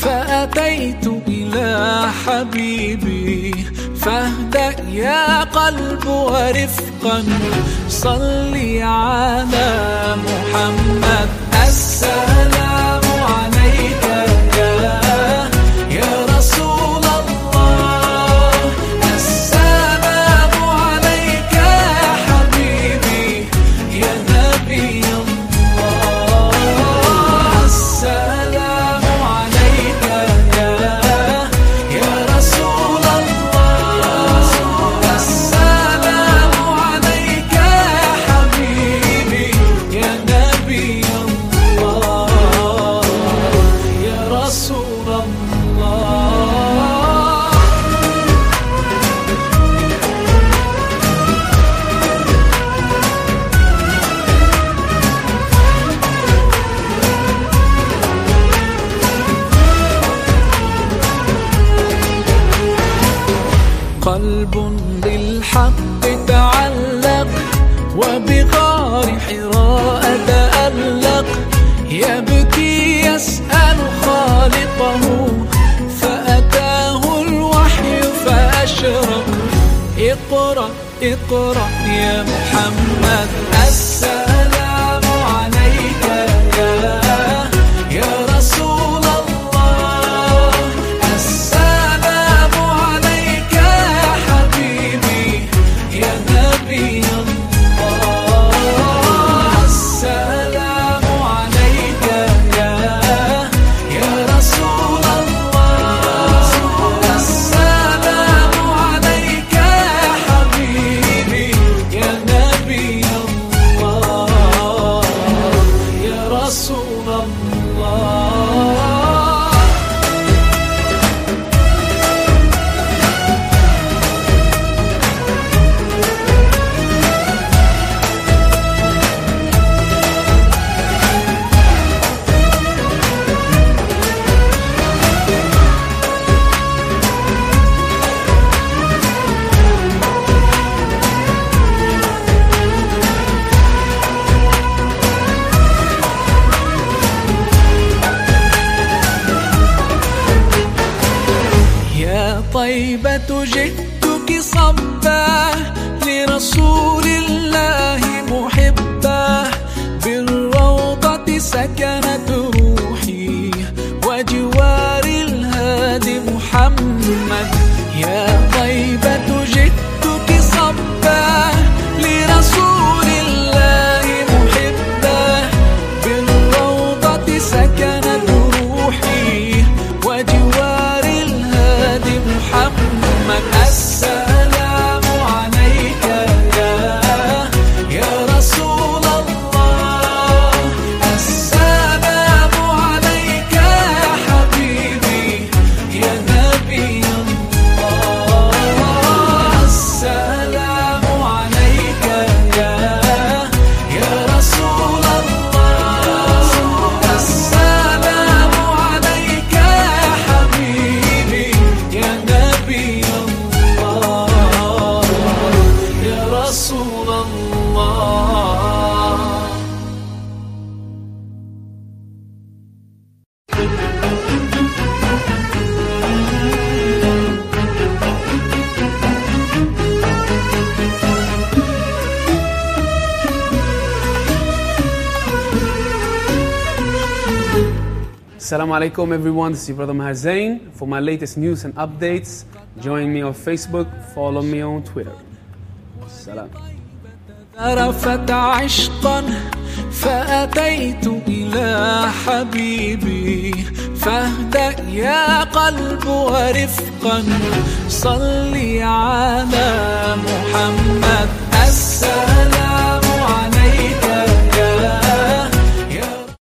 فأتيت إلى حبيبي فاهدأ يا قلب ورفقا صلي على محمد. السلام يا رسول الله قلب بالحق تعلق وبغار حراء تألق يبكي يسأل خالقه فأتاه الوحي فأشرق. اقرأ اقرأ يا محمد السلام يا رسول يا طيبة جئتك صبا لرسول Assalamu alaikum everyone, this is your brother Maher Zain. For my latest news and updates, join me on Facebook, follow me on Twitter. Salam. ذرفت عشقا فأتيت إلى حبيبي فاهدأ يا قلب ورفقا صلي على محمد السلام